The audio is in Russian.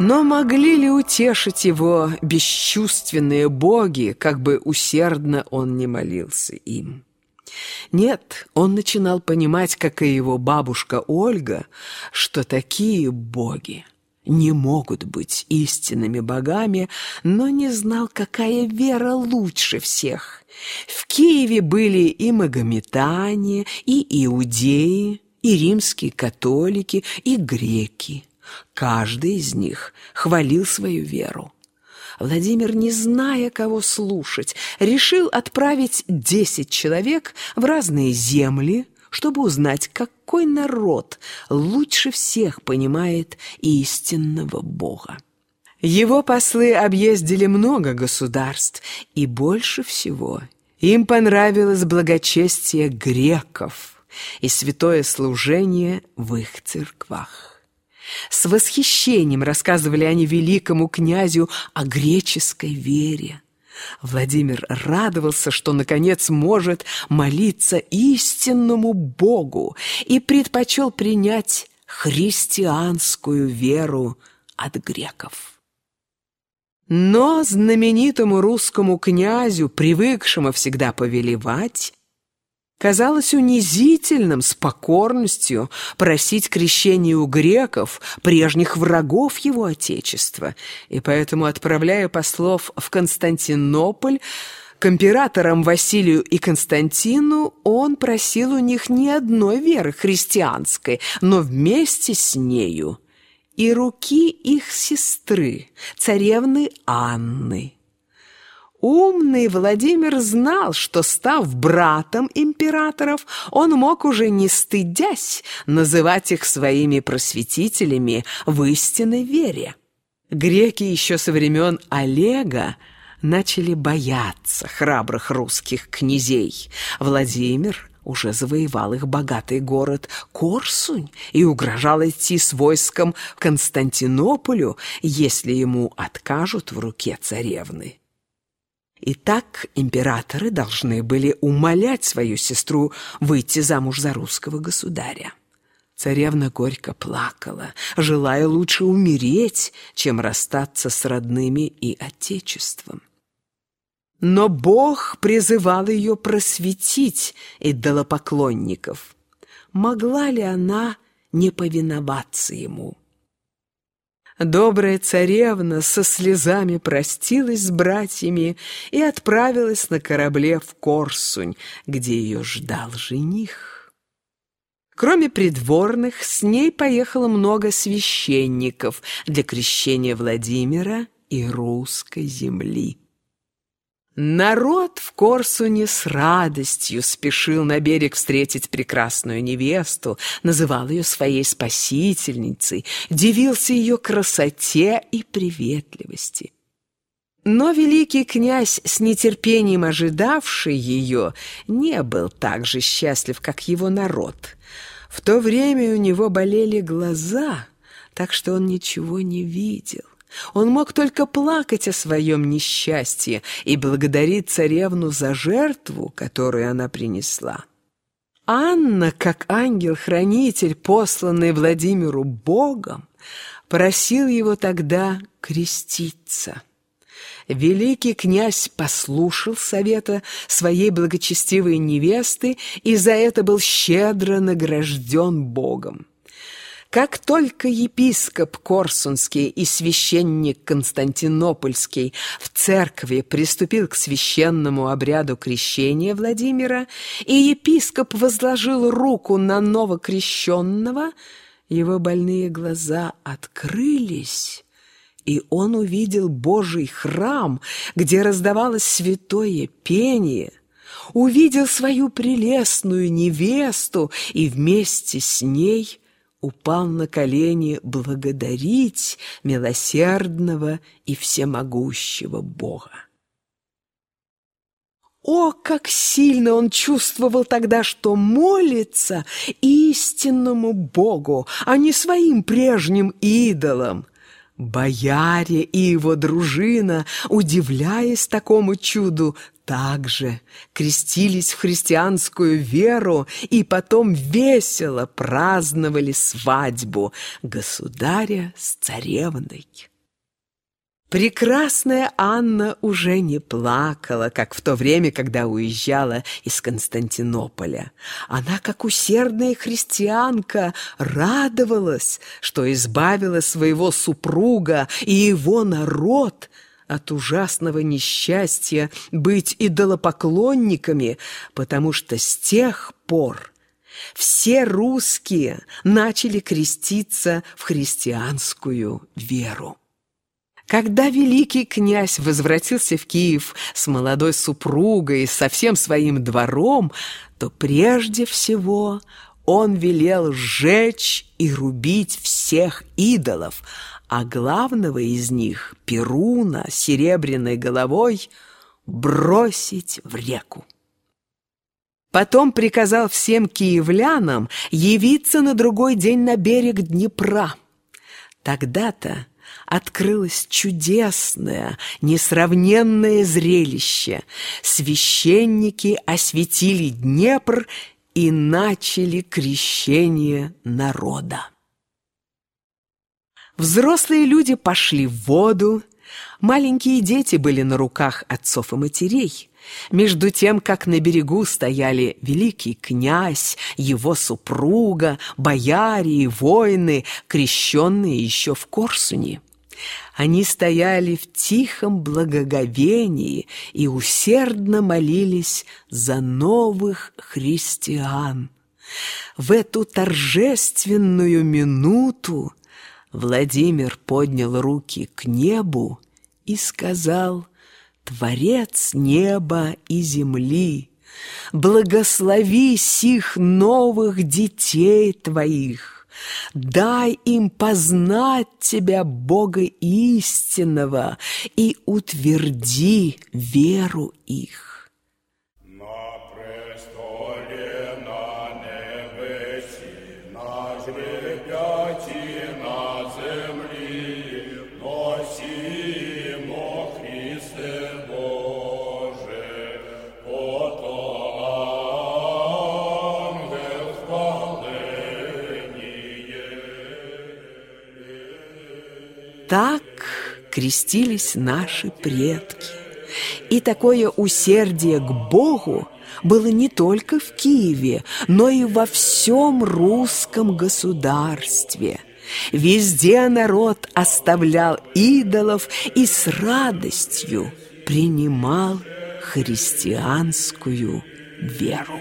Но могли ли утешить его бесчувственные боги, как бы усердно он не молился им? Нет, он начинал понимать, как и его бабушка Ольга, что такие боги не могут быть истинными богами, но не знал, какая вера лучше всех. В Киеве были и магометане, и иудеи, и римские католики, и греки. Каждый из них хвалил свою веру. Владимир, не зная, кого слушать, решил отправить десять человек в разные земли, чтобы узнать, какой народ лучше всех понимает истинного Бога. Его послы объездили много государств, и больше всего им понравилось благочестие греков и святое служение в их церквах. С восхищением рассказывали они великому князю о греческой вере. Владимир радовался, что, наконец, может молиться истинному Богу и предпочел принять христианскую веру от греков. Но знаменитому русскому князю, привыкшему всегда повелевать, Казалось унизительным с покорностью просить крещения у греков, прежних врагов его отечества, и поэтому, отправляя послов в Константинополь, к императорам Василию и Константину он просил у них не одной веры христианской, но вместе с нею и руки их сестры, царевны Анны. Умный Владимир знал, что, став братом императоров, он мог уже не стыдясь называть их своими просветителями в истинной вере. Греки еще со времен Олега начали бояться храбрых русских князей. Владимир уже завоевал их богатый город Корсунь и угрожал идти с войском в Константинополю, если ему откажут в руке царевны. И так императоры должны были умолять свою сестру выйти замуж за русского государя. Царевна горько плакала, желая лучше умереть, чем расстаться с родными и отечеством. Но Бог призывал ее просветить идолопоклонников. Могла ли она не повиноваться ему? Добрая царевна со слезами простилась с братьями и отправилась на корабле в Корсунь, где ее ждал жених. Кроме придворных, с ней поехало много священников для крещения Владимира и русской земли. Народ в Корсуне с радостью спешил на берег встретить прекрасную невесту, называл ее своей спасительницей, дивился ее красоте и приветливости. Но великий князь, с нетерпением ожидавший ее, не был так же счастлив, как его народ. В то время у него болели глаза, так что он ничего не видел. Он мог только плакать о своем несчастье и благодарить царевну за жертву, которую она принесла. Анна, как ангел-хранитель, посланный Владимиру Богом, просил его тогда креститься. Великий князь послушал совета своей благочестивой невесты и за это был щедро награжден Богом. Как только епископ Корсунский и священник Константинопольский в церкви приступил к священному обряду крещения Владимира, и епископ возложил руку на новокрещенного, его больные глаза открылись, и он увидел Божий храм, где раздавалось святое пение – увидел свою прелестную невесту и вместе с ней упал на колени благодарить милосердного и всемогущего Бога. О, как сильно он чувствовал тогда, что молится истинному Богу, а не своим прежним идолам. Бояре и его дружина, удивляясь такому чуду, также крестились в христианскую веру и потом весело праздновали свадьбу государя с царевной. Прекрасная Анна уже не плакала, как в то время, когда уезжала из Константинополя. Она, как усердная христианка, радовалась, что избавила своего супруга и его народ от ужасного несчастья быть идолопоклонниками, потому что с тех пор все русские начали креститься в христианскую веру. Когда великий князь возвратился в Киев с молодой супругой со всем своим двором, то прежде всего он велел сжечь и рубить всех идолов, а главного из них, Перуна, серебряной головой, бросить в реку. Потом приказал всем киевлянам явиться на другой день на берег Днепра. Тогда-то открылось чудесное, несравненное зрелище. Священники осветили Днепр и начали крещение народа. Взрослые люди пошли в воду, маленькие дети были на руках отцов и матерей. Между тем, как на берегу стояли великий князь, его супруга, бояре и воины, крещенные еще в Корсуне. Они стояли в тихом благоговении и усердно молились за новых христиан. В эту торжественную минуту Владимир поднял руки к небу и сказал «Творец неба и земли, благослови сих новых детей твоих, Дай им познать Тебя, Бога истинного, и утверди веру их. Крестились наши предки. И такое усердие к Богу было не только в Киеве, но и во всем русском государстве. Везде народ оставлял идолов и с радостью принимал христианскую веру.